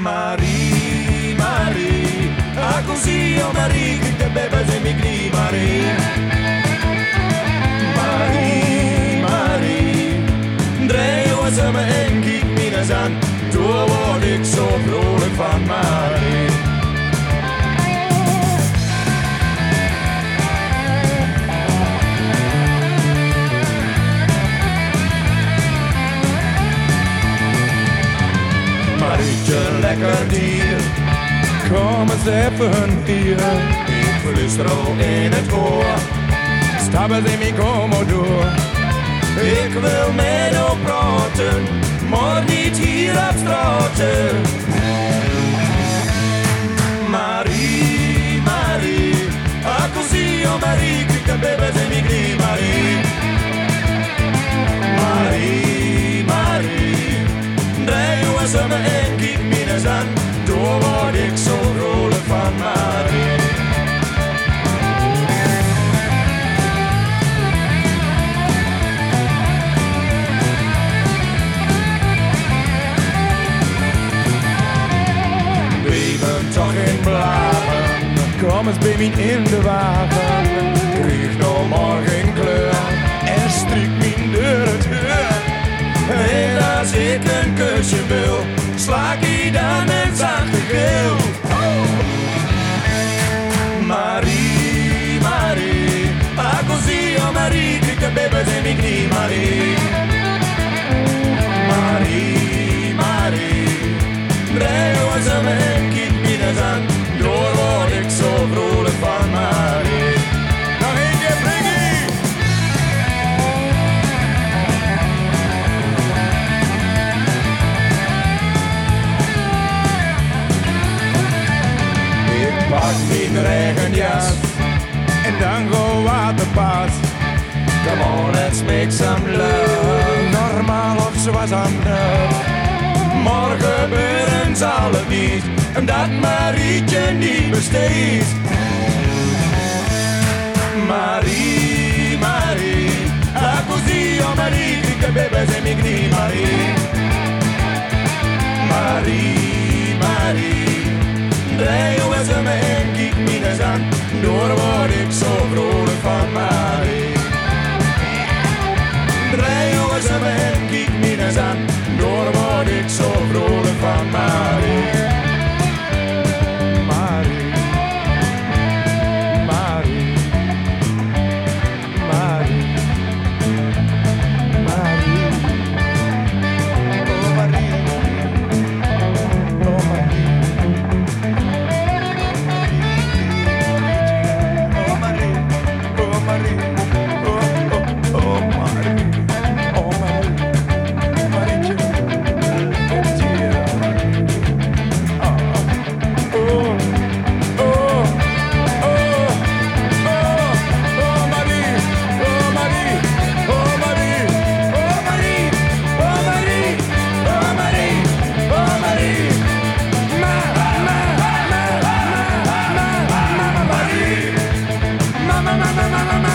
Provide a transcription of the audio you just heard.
Marie, Marie, ah così io Marie, che te bebe se mi gri Marie. Marie, Marie, drei uur ze me en kijk me eens aan, toen lekker dier. Kom eens even hier. Ik fluister in het oor. Stappen in mijn commodore. Ik wil met jou praten, maar niet hier op straten. Word ik zo vrolijk van Marie. Weven toch in kom eens bij mij in de wagen. Kreeg nog morgen kleur en strik mijn deur het heur. En als ik een kusje wil, sla ik dan een zachte pak mijn regenjas en dan go waterpad. Come on, let's make some love. Normaal of zoals anders. Morgen gebeuren zal het niet, omdat Marietje niet besteedt. Marie, Marie, ah così oh Marie, che bebe mi gri Marie. Marie, Marie, Norton, Norwood, Dixon. ma ma ma ma ma